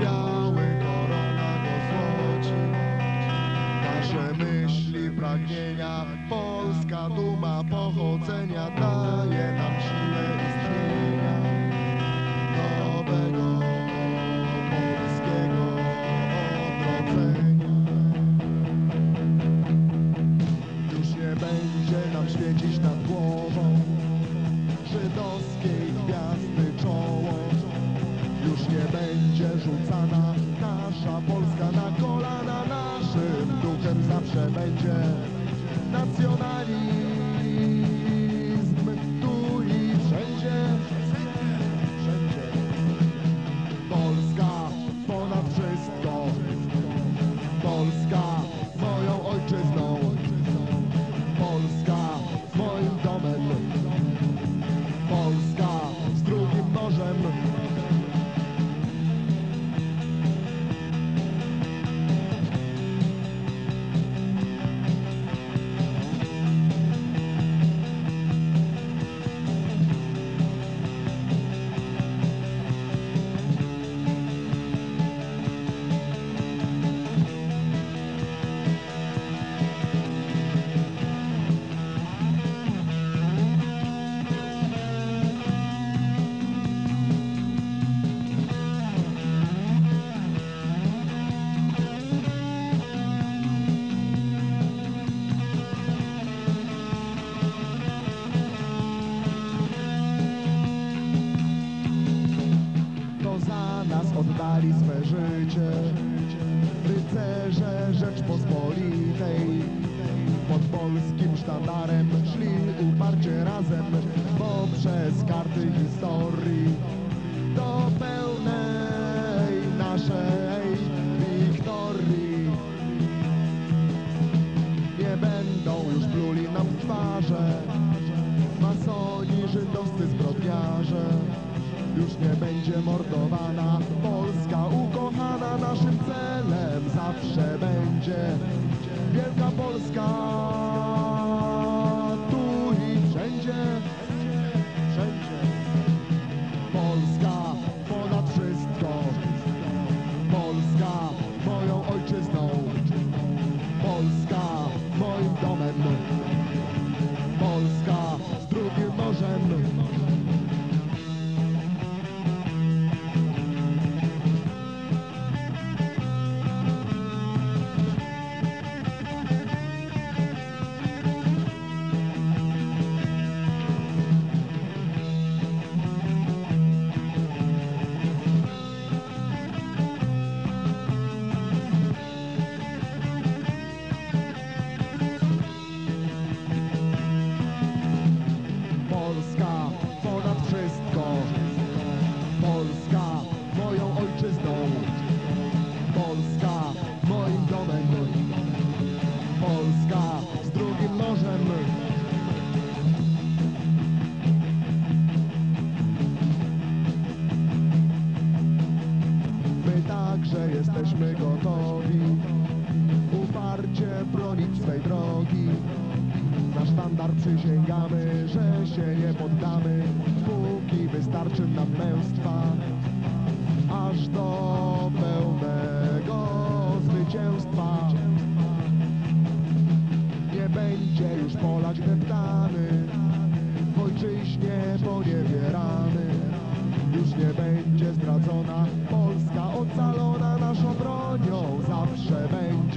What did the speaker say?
Biały, korona go złoci. Nasze myśli, pragnienia, polska duma pochodzenia daje nam siłę istnienia nowego. Będzie rzucana nasza Polska na kolana. Naszym duchem zawsze będzie nacjonalizm. Tu i wszędzie, wszędzie. Polska ponad wszystko. Polska moją ojczyzną. Polska moim domem. Polska z drugim morzem. Oddali swe życie. Rycerze Rzeczpospolitej. Pod polskim sztandarem szli uparcie razem Bo przez karty historii Do pełnej naszej wiktorii Nie będą już pluli nam w twarze. Masoni, żydowscy zbrodniarze Już nie będzie mordowana Polska będzie Wielka Polska sztandar przysięgamy, że się nie poddamy, póki wystarczy nam męstwa, aż do pełnego zwycięstwa. Nie będzie już Polak deptany, w ojczyźnie poniewierany. Już nie będzie zdradzona Polska ocalona naszą bronią zawsze będzie.